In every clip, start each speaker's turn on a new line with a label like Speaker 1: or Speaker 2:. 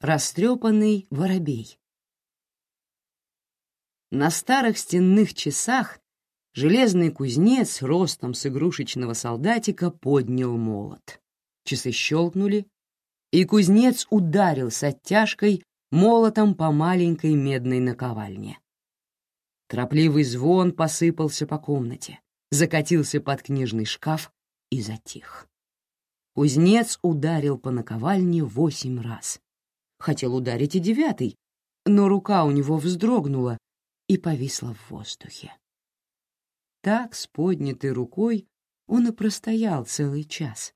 Speaker 1: Растрепанный воробей. На старых стенных часах железный кузнец ростом с игрушечного солдатика поднял молот. Часы щелкнули, и кузнец ударил с оттяжкой молотом по маленькой медной наковальне. Торопливый звон посыпался по комнате, закатился под книжный шкаф и затих. Кузнец ударил по наковальне восемь раз. Хотел ударить и девятый, но рука у него вздрогнула и повисла в воздухе. Так, с поднятой рукой, он и простоял целый час,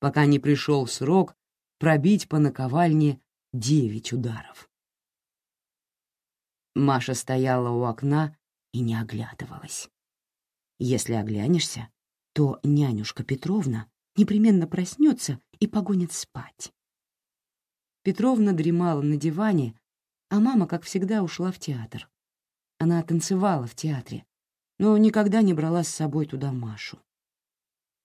Speaker 1: пока не пришел срок пробить по наковальне девять ударов. Маша стояла у окна и не оглядывалась. Если оглянешься, то нянюшка Петровна непременно проснется и погонит спать. Петровна дремала на диване, а мама, как всегда, ушла в театр. Она танцевала в театре, но никогда не брала с собой туда Машу.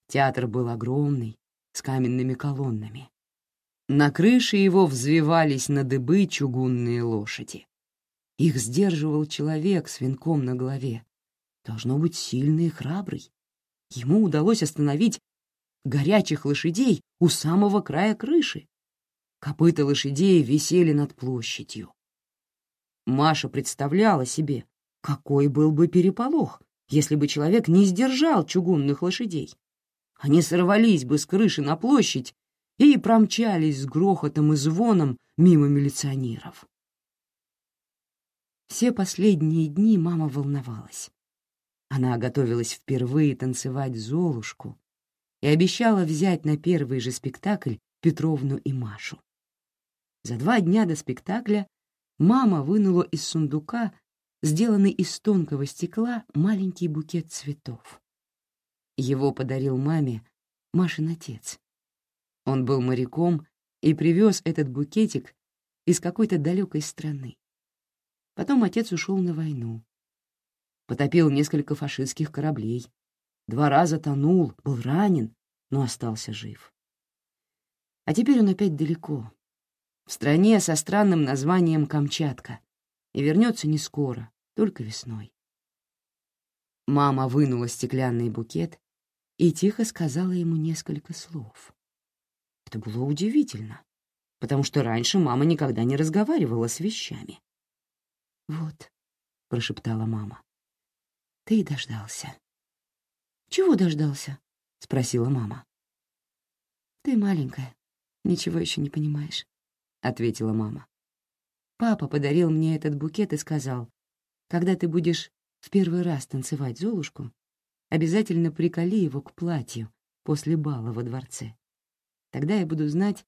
Speaker 1: Театр был огромный, с каменными колоннами. На крыше его взвивались на дыбы чугунные лошади. Их сдерживал человек с венком на голове. Должно быть сильный и храбрый. Ему удалось остановить горячих лошадей у самого края крыши. Копыта лошадей висели над площадью. Маша представляла себе, какой был бы переполох, если бы человек не сдержал чугунных лошадей. Они сорвались бы с крыши на площадь и промчались с грохотом и звоном мимо милиционеров. Все последние дни мама волновалась. Она готовилась впервые танцевать «Золушку» и обещала взять на первый же спектакль Петровну и Машу. За два дня до спектакля мама вынула из сундука, сделанный из тонкого стекла, маленький букет цветов. Его подарил маме Машин отец. Он был моряком и привез этот букетик из какой-то далекой страны. Потом отец ушел на войну. Потопил несколько фашистских кораблей. Два раза тонул, был ранен, но остался жив. А теперь он опять далеко, в стране со странным названием Камчатка, и вернется не скоро, только весной. Мама вынула стеклянный букет и тихо сказала ему несколько слов. Это было удивительно, потому что раньше мама никогда не разговаривала с вещами. «Вот», — прошептала мама, — «ты и дождался». «Чего дождался?» — спросила мама. «Ты маленькая, ничего еще не понимаешь», — ответила мама. «Папа подарил мне этот букет и сказал, когда ты будешь в первый раз танцевать Золушку, обязательно приколи его к платью после бала во дворце. Тогда я буду знать,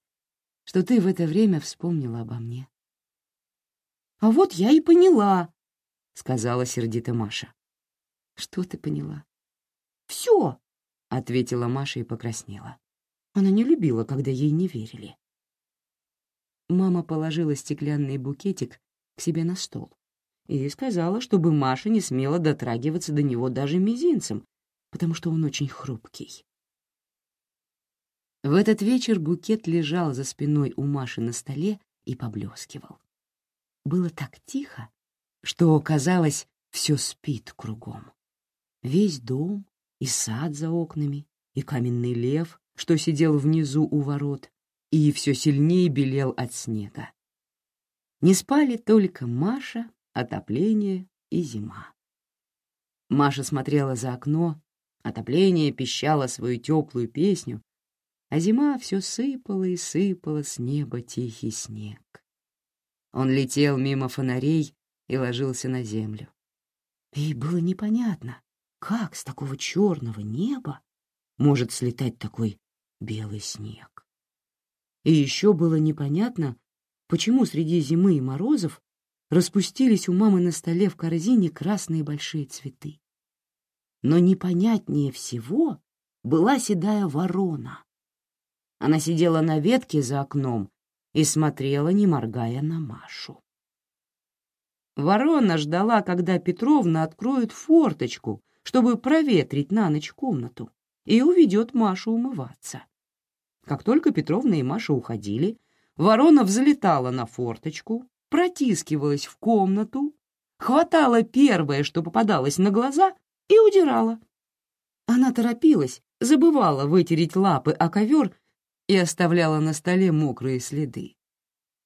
Speaker 1: что ты в это время вспомнила обо мне». «А вот я и поняла», — сказала сердито Маша. «Что ты поняла?» «Все», — ответила Маша и покраснела. Она не любила, когда ей не верили. Мама положила стеклянный букетик к себе на стол и сказала, чтобы Маша не смела дотрагиваться до него даже мизинцем, потому что он очень хрупкий. В этот вечер букет лежал за спиной у Маши на столе и поблескивал. Было так тихо, что, казалось, все спит кругом. Весь дом и сад за окнами, и каменный лев, что сидел внизу у ворот, и все сильнее белел от снега. Не спали только Маша, отопление и зима. Маша смотрела за окно, отопление пищало свою теплую песню, а зима все сыпала и сыпала с неба тихий снег. Он летел мимо фонарей и ложился на землю. И было непонятно, как с такого черного неба может слетать такой белый снег. И еще было непонятно, почему среди зимы и морозов распустились у мамы на столе в корзине красные большие цветы. Но непонятнее всего была седая ворона. Она сидела на ветке за окном и смотрела, не моргая на Машу. Ворона ждала, когда Петровна откроет форточку, чтобы проветрить на ночь комнату, и уведет Машу умываться. Как только Петровна и Маша уходили, ворона взлетала на форточку, протискивалась в комнату, хватала первое, что попадалось на глаза, и удирала. Она торопилась, забывала вытереть лапы о ковер и оставляла на столе мокрые следы.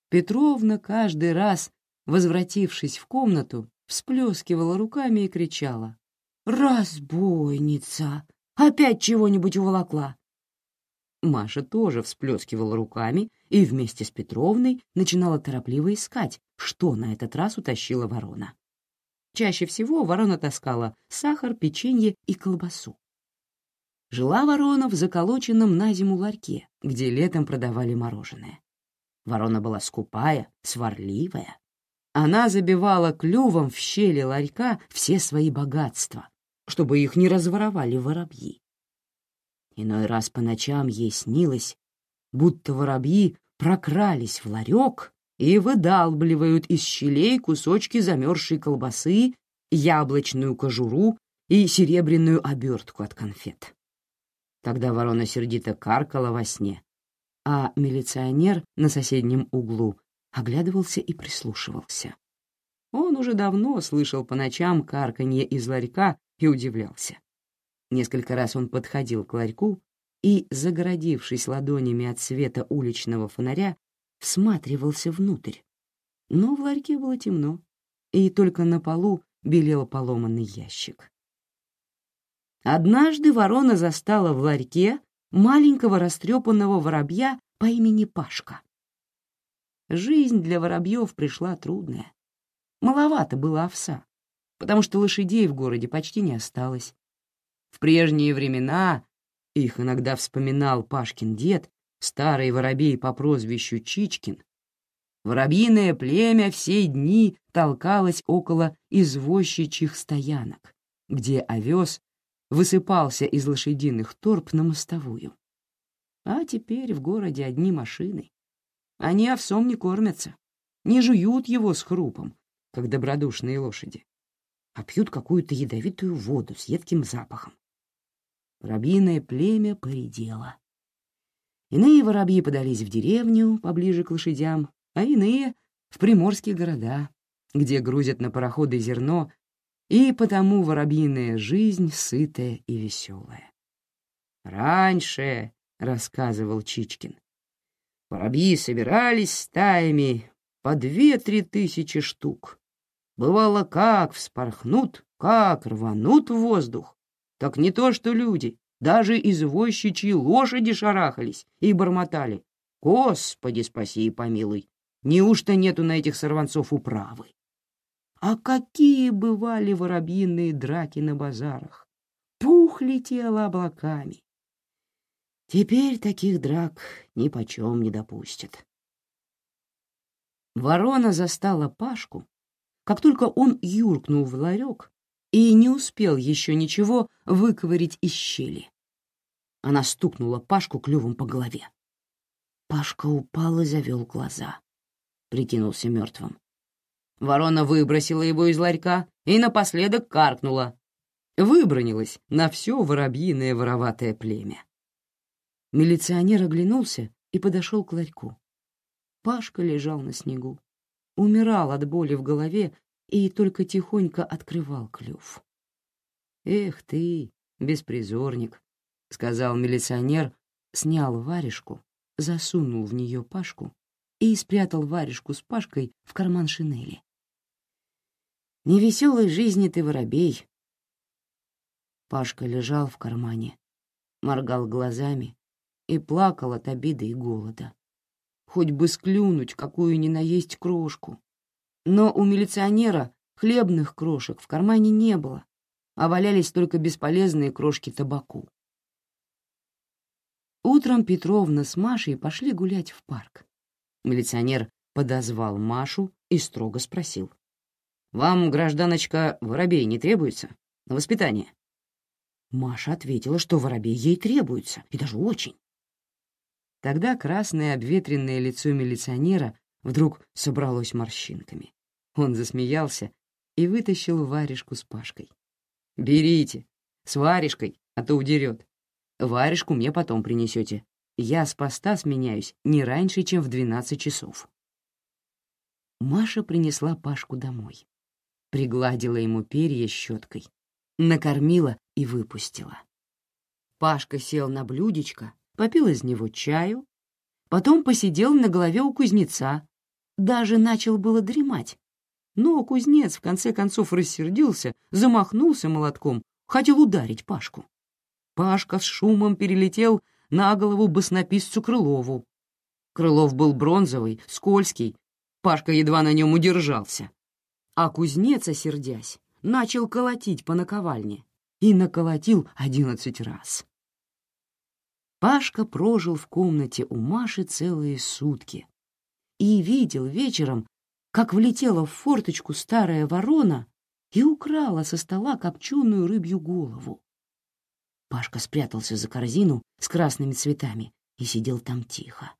Speaker 1: Петровна каждый раз, возвратившись в комнату, всплескивала руками и кричала. «Разбойница! Опять чего-нибудь уволокла!» Маша тоже всплескивала руками и вместе с Петровной начинала торопливо искать, что на этот раз утащила ворона. Чаще всего ворона таскала сахар, печенье и колбасу. Жила ворона в заколоченном на зиму ларьке, где летом продавали мороженое. Ворона была скупая, сварливая. Она забивала клювом в щели ларька все свои богатства, чтобы их не разворовали воробьи. Иной раз по ночам ей снилось, будто воробьи прокрались в ларек и выдалбливают из щелей кусочки замерзшей колбасы, яблочную кожуру и серебряную обертку от конфет. Тогда ворона сердито каркала во сне, а милиционер на соседнем углу оглядывался и прислушивался. Он уже давно слышал по ночам карканье из ларька и удивлялся. Несколько раз он подходил к ларьку и, загородившись ладонями от света уличного фонаря, всматривался внутрь. Но в ларьке было темно, и только на полу белел поломанный ящик. Однажды ворона застала в ларьке маленького растрепанного воробья по имени Пашка. Жизнь для воробьев пришла трудная. Маловато было овса, потому что лошадей в городе почти не осталось. В прежние времена, их иногда вспоминал Пашкин дед, старый воробей по прозвищу Чичкин, воробьиное племя все дни толкалось около извозчичьих стоянок, где овес высыпался из лошадиных торп на мостовую. А теперь в городе одни машины. Они овсом не кормятся, не жуют его с хрупом, как добродушные лошади, а пьют какую-то ядовитую воду с едким запахом. Воробьиное племя поредело. Иные воробьи подались в деревню, поближе к лошадям, а иные — в приморские города, где грузят на пароходы зерно, и потому воробьиная жизнь сытая и веселая. «Раньше», — рассказывал Чичкин, Воробьи собирались стаями по две-три тысячи штук. Бывало, как вспорхнут, как рванут в воздух. Так не то что люди, даже извозчичьи лошади шарахались и бормотали. Господи, спаси и помилуй, неужто нету на этих сорванцов управы? А какие бывали воробьиные драки на базарах! Пух летел облаками, Теперь таких драк ни почем не допустят. Ворона застала Пашку, как только он юркнул в ларек и не успел еще ничего выковырить из щели. Она стукнула Пашку клювом по голове. Пашка упал и завел глаза. Прикинулся мертвым. Ворона выбросила его из ларька и напоследок каркнула. Выбронилась на все воробьиное вороватое племя. Милиционер оглянулся и подошел к ларьку. Пашка лежал на снегу, умирал от боли в голове и только тихонько открывал клюв. «Эх ты, беспризорник», — сказал милиционер, снял варежку, засунул в нее Пашку и спрятал варежку с Пашкой в карман шинели. «Невеселой жизни ты, воробей!» Пашка лежал в кармане, моргал глазами, и плакал от обиды и голода. Хоть бы склюнуть какую ни наесть крошку. Но у милиционера хлебных крошек в кармане не было, а валялись только бесполезные крошки табаку. Утром Петровна с Машей пошли гулять в парк. Милиционер подозвал Машу и строго спросил. «Вам, гражданочка, воробей не требуется? На воспитание?» Маша ответила, что воробей ей требуется, и даже очень. Тогда красное обветренное лицо милиционера вдруг собралось морщинками. Он засмеялся и вытащил варежку с Пашкой. «Берите, с варежкой, а то удерет. Варежку мне потом принесете. Я с поста сменяюсь не раньше, чем в 12 часов. Маша принесла Пашку домой. Пригладила ему перья щеткой, накормила и выпустила. Пашка сел на блюдечко, попил из него чаю, потом посидел на голове у кузнеца, даже начал было дремать. Но кузнец в конце концов рассердился, замахнулся молотком, хотел ударить Пашку. Пашка с шумом перелетел на голову баснописцу Крылову. Крылов был бронзовый, скользкий, Пашка едва на нем удержался. А кузнец, осердясь, начал колотить по наковальне и наколотил одиннадцать раз. Пашка прожил в комнате у Маши целые сутки и видел вечером, как влетела в форточку старая ворона и украла со стола копченую рыбью голову. Пашка спрятался за корзину с красными цветами и сидел там тихо.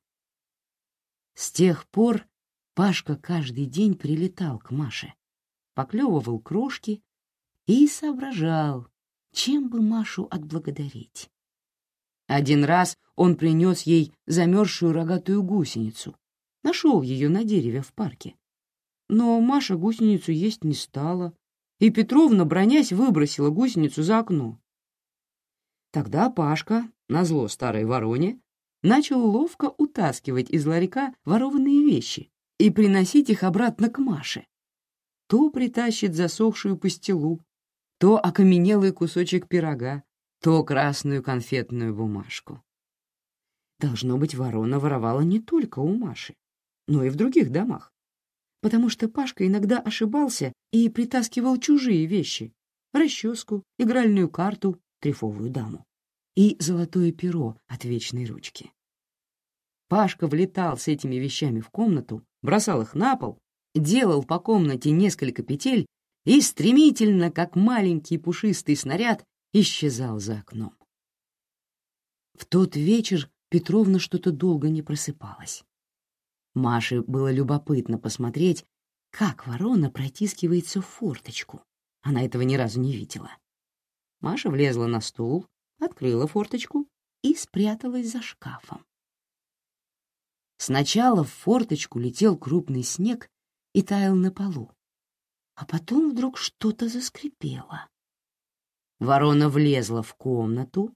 Speaker 1: С тех пор Пашка каждый день прилетал к Маше, поклевывал крошки и соображал, чем бы Машу отблагодарить. Один раз он принес ей замерзшую рогатую гусеницу, нашел ее на дереве в парке. Но Маша гусеницу есть не стала, и Петровна, бронясь, выбросила гусеницу за окно. Тогда Пашка, назло старой вороне, начал ловко утаскивать из ларька ворованные вещи и приносить их обратно к Маше. То притащит засохшую пастилу, то окаменелый кусочек пирога, то красную конфетную бумажку. Должно быть, ворона воровала не только у Маши, но и в других домах, потому что Пашка иногда ошибался и притаскивал чужие вещи — расческу, игральную карту, трефовую даму и золотое перо от вечной ручки. Пашка влетал с этими вещами в комнату, бросал их на пол, делал по комнате несколько петель и стремительно, как маленький пушистый снаряд, исчезал за окном. В тот вечер Петровна что-то долго не просыпалась. Маше было любопытно посмотреть, как ворона протискивается в форточку. Она этого ни разу не видела. Маша влезла на стул, открыла форточку и спряталась за шкафом. Сначала в форточку летел крупный снег и таял на полу, а потом вдруг что-то заскрипело. Ворона влезла в комнату,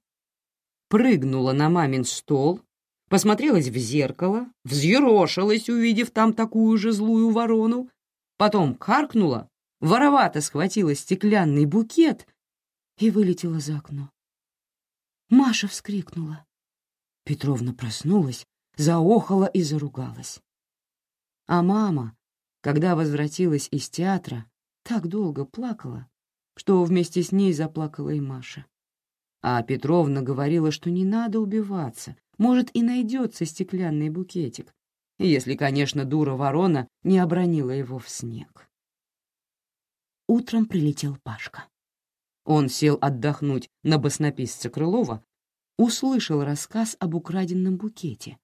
Speaker 1: прыгнула на мамин стол, посмотрелась в зеркало, взъерошилась, увидев там такую же злую ворону, потом каркнула, воровато схватила стеклянный букет и вылетела за окно. Маша вскрикнула. Петровна проснулась, заохала и заругалась. А мама, когда возвратилась из театра, так долго плакала, что вместе с ней заплакала и Маша. А Петровна говорила, что не надо убиваться, может, и найдется стеклянный букетик, если, конечно, дура-ворона не обронила его в снег. Утром прилетел Пашка. Он сел отдохнуть на баснописца Крылова, услышал рассказ об украденном букете,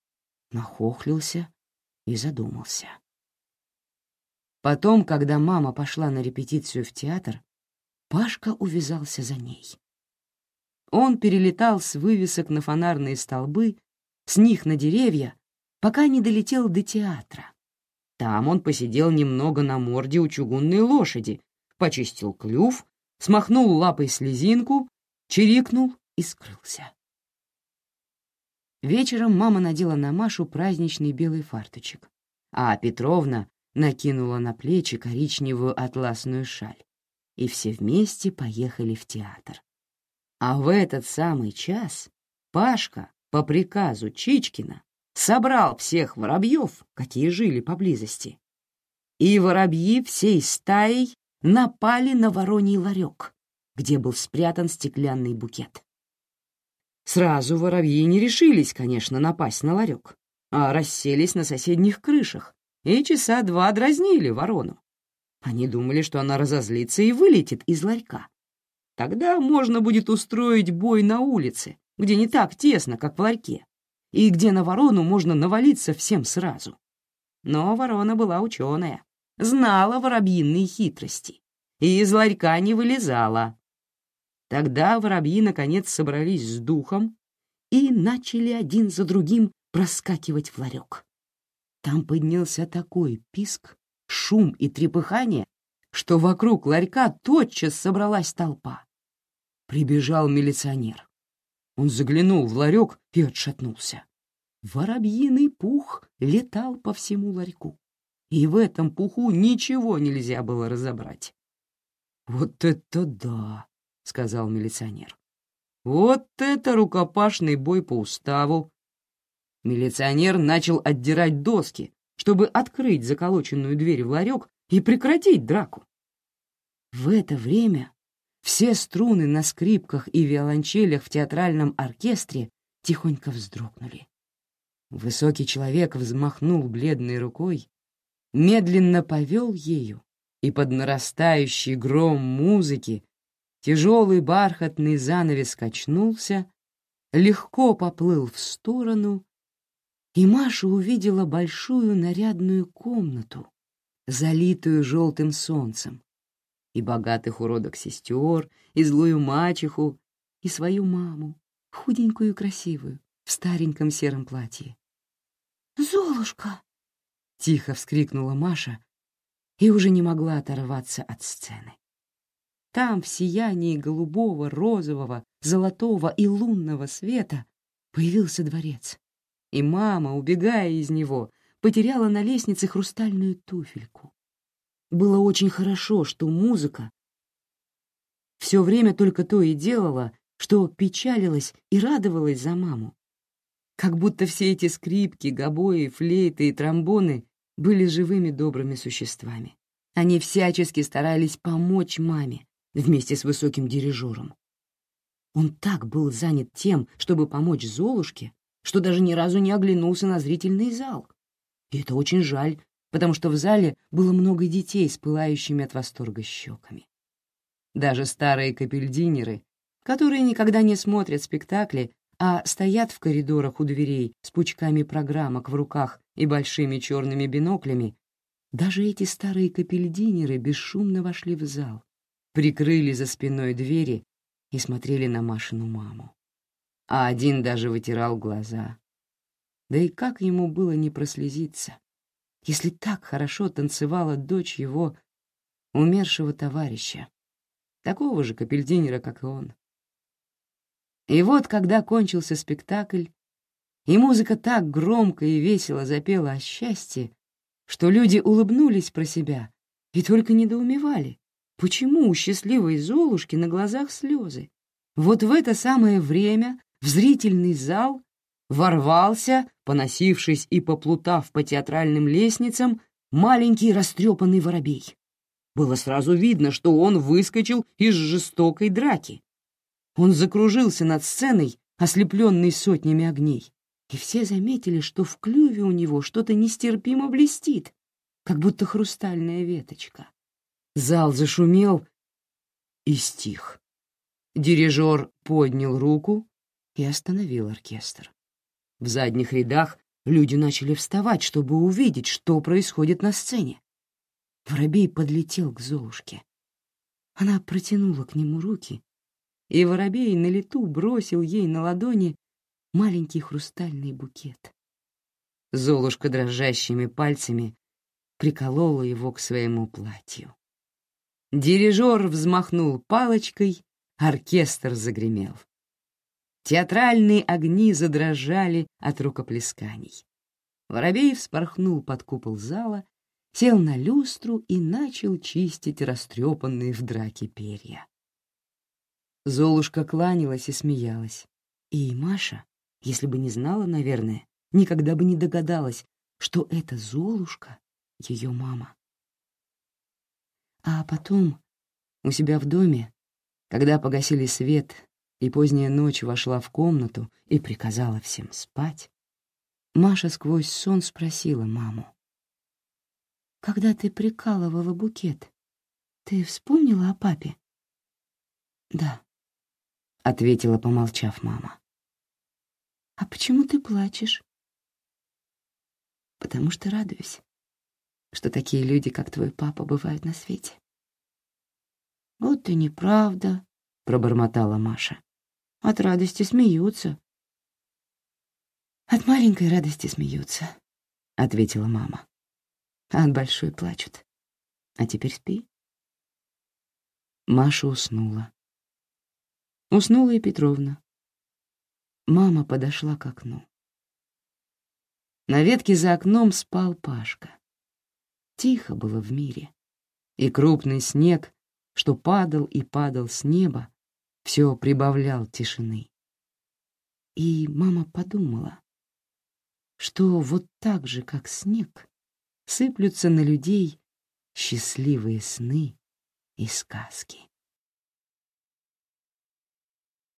Speaker 1: нахохлился и задумался. Потом, когда мама пошла на репетицию в театр, Пашка увязался за ней. Он перелетал с вывесок на фонарные столбы, с них на деревья, пока не долетел до театра. Там он посидел немного на морде у чугунной лошади, почистил клюв, смахнул лапой слезинку, чирикнул и скрылся. Вечером мама надела на Машу праздничный белый фарточек, а Петровна накинула на плечи коричневую атласную шаль, и все вместе поехали в театр. А в этот самый час Пашка по приказу Чичкина собрал всех воробьев, какие жили поблизости. И воробьи всей стаей напали на вороний ларек, где был спрятан стеклянный букет. Сразу воробьи не решились, конечно, напасть на ларек, а расселись на соседних крышах, и часа два дразнили ворону. Они думали, что она разозлится и вылетит из ларька. Тогда можно будет устроить бой на улице, где не так тесно, как в ларьке, и где на ворону можно навалиться всем сразу. Но ворона была ученая, знала воробьиные хитрости и из ларька не вылезала. Тогда воробьи наконец собрались с духом и начали один за другим проскакивать в ларек. Там поднялся такой писк, шум и трепыхание, что вокруг ларька тотчас собралась толпа. Прибежал милиционер. Он заглянул в ларек и отшатнулся. Воробьиный пух летал по всему ларьку, и в этом пуху ничего нельзя было разобрать. «Вот это да!» — сказал милиционер. «Вот это рукопашный бой по уставу!» Милиционер начал отдирать доски, чтобы открыть заколоченную дверь в ларек и прекратить драку. В это время все струны на скрипках и виолончелях в театральном оркестре тихонько вздрогнули. Высокий человек взмахнул бледной рукой, медленно повел ею, и под нарастающий гром музыки тяжелый бархатный занавес качнулся, легко поплыл в сторону, и Маша увидела большую нарядную комнату, залитую желтым солнцем, и богатых уродок сестер, и злую мачеху, и свою маму, худенькую и красивую, в стареньком сером платье.
Speaker 2: «Золушка!»
Speaker 1: — тихо вскрикнула Маша и уже не могла оторваться от сцены. Там, в сиянии голубого, розового, золотого и лунного света, появился дворец, и мама, убегая из него, потеряла на лестнице хрустальную туфельку. Было очень хорошо, что музыка все время только то и делала, что печалилась и радовалась за маму. Как будто все эти скрипки, гобои, флейты и тромбоны были живыми добрыми существами. Они всячески старались помочь маме вместе с высоким дирижером. Он так был занят тем, чтобы помочь Золушке, что даже ни разу не оглянулся на зрительный зал. И это очень жаль, потому что в зале было много детей с пылающими от восторга щеками. Даже старые капельдинеры, которые никогда не смотрят спектакли, а стоят в коридорах у дверей с пучками программок в руках и большими черными биноклями, даже эти старые капельдинеры бесшумно вошли в зал, прикрыли за спиной двери и смотрели на Машину маму. А один даже вытирал глаза. Да и как ему было не прослезиться, если так хорошо танцевала дочь его умершего товарища, такого же капельдинера, как и он. И вот, когда кончился спектакль, и музыка так громко и весело запела о счастье, что люди улыбнулись про себя и только недоумевали, почему у счастливой Золушки на глазах слезы. Вот в это самое время в зрительный зал ворвался, поносившись и поплутав по театральным лестницам, маленький растрепанный воробей. Было сразу видно, что он выскочил из жестокой драки. Он закружился над сценой, ослепленный сотнями огней, и все заметили, что в клюве у него что-то нестерпимо блестит, как будто хрустальная веточка. Зал зашумел и стих. Дирижер поднял руку и остановил оркестр. В задних рядах люди начали вставать, чтобы увидеть, что происходит на сцене. Воробей подлетел к Золушке. Она протянула к нему руки, и воробей на лету бросил ей на ладони маленький хрустальный букет. Золушка дрожащими пальцами приколола его к своему платью. Дирижер взмахнул палочкой, оркестр загремел. Театральные огни задрожали от рукоплесканий. Воробей вспорхнул под купол зала, сел на люстру и начал чистить растрепанные в драке перья. Золушка кланялась и смеялась. И Маша, если бы не знала, наверное, никогда бы не догадалась, что это Золушка — ее мама. А потом, у себя в доме, когда погасили свет и поздняя ночь вошла в комнату и приказала всем спать, Маша сквозь сон спросила маму. «Когда ты прикалывала букет, ты вспомнила о папе?» «Да», — ответила, помолчав мама. «А почему ты плачешь?» «Потому что радуюсь, что такие люди, как твой папа, бывают на свете». «Вот и неправда», — пробормотала Маша. «От радости смеются. «От маленькой радости смеются», — ответила мама. «А от большой плачут. А теперь спи». Маша уснула. Уснула и Петровна. Мама подошла к окну. На ветке за окном спал Пашка. Тихо было в мире, и крупный снег, что падал и падал с неба, все прибавлял тишины. И мама подумала, что вот так же, как снег, сыплются на людей счастливые сны и сказки.